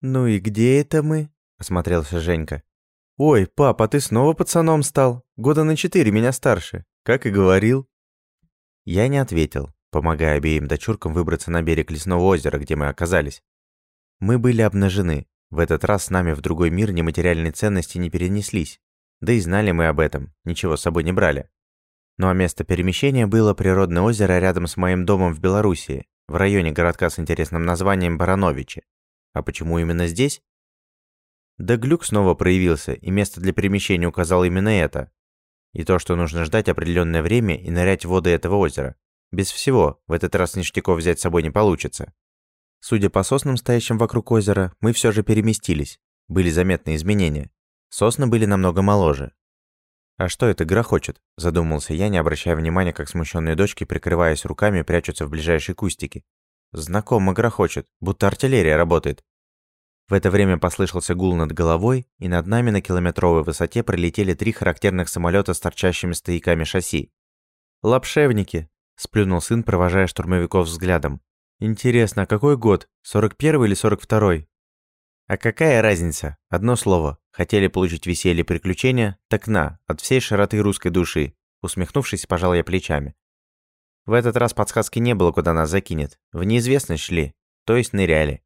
«Ну и где это мы?» – осмотрелся Женька. «Ой, папа, ты снова пацаном стал? Года на четыре меня старше, как и говорил». Я не ответил, помогая обеим дочуркам выбраться на берег лесного озера, где мы оказались. Мы были обнажены. В этот раз с нами в другой мир нематериальные ценности не перенеслись. Да и знали мы об этом, ничего с собой не брали. Ну а место перемещения было природное озеро рядом с моим домом в Белоруссии, в районе городка с интересным названием Барановичи. А почему именно здесь? Да глюк снова проявился, и место для перемещения указал именно это. И то, что нужно ждать определенное время и нырять в воды этого озера. Без всего, в этот раз ништяков взять с собой не получится. Судя по соснам, стоящим вокруг озера, мы все же переместились. Были заметны изменения. Сосны были намного моложе. «А что это грохочет?» – задумался я, не обращая внимания, как смущенные дочки, прикрываясь руками, прячутся в ближайшие кустики. Знакомо грохочет, будто артиллерия работает. В это время послышался гул над головой, и над нами на километровой высоте пролетели три характерных самолета с торчащими стояками шасси. «Лапшевники!» – сплюнул сын, провожая штурмовиков взглядом. «Интересно, а какой год? 41 или 42 «А какая разница? Одно слово. Хотели получить веселье и приключения? Так на, от всей широты русской души!» Усмехнувшись, пожал я плечами. В этот раз подсказки не было, куда нас закинет. В неизвестность шли, то есть ныряли.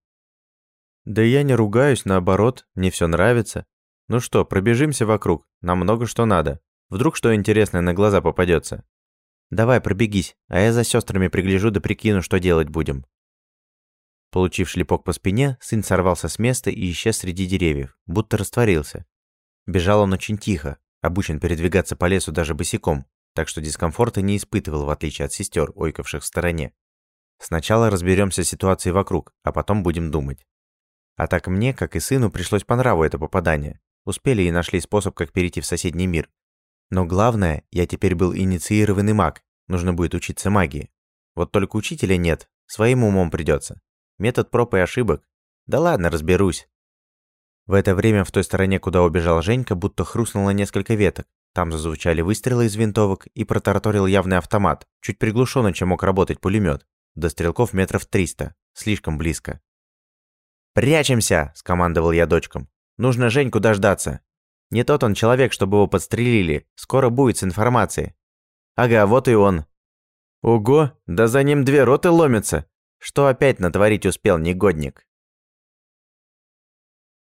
Да я не ругаюсь, наоборот, мне все нравится. Ну что, пробежимся вокруг, нам много что надо. Вдруг что интересное на глаза попадется. Давай, пробегись, а я за сестрами пригляжу да прикину, что делать будем. Получив шлепок по спине, сын сорвался с места и исчез среди деревьев, будто растворился. Бежал он очень тихо, обучен передвигаться по лесу даже босиком, так что дискомфорта не испытывал, в отличие от сестер, ойкавших в стороне. Сначала разберемся с ситуацией вокруг, а потом будем думать. А так мне, как и сыну, пришлось по нраву это попадание. Успели и нашли способ, как перейти в соседний мир. Но главное, я теперь был инициированный маг, нужно будет учиться магии. Вот только учителя нет, своим умом придется. Метод проб и ошибок. Да ладно, разберусь. В это время в той стороне, куда убежал Женька, будто хрустнуло несколько веток. Там зазвучали выстрелы из винтовок и протараторил явный автомат, чуть приглушенно, чем мог работать пулемет. До стрелков метров триста, слишком близко. «Прячемся!» – скомандовал я дочкам. «Нужно Женьку дождаться. Не тот он человек, чтобы его подстрелили. Скоро будет с информацией». «Ага, вот и он». «Ого, да за ним две роты ломятся!» Что опять натворить успел негодник?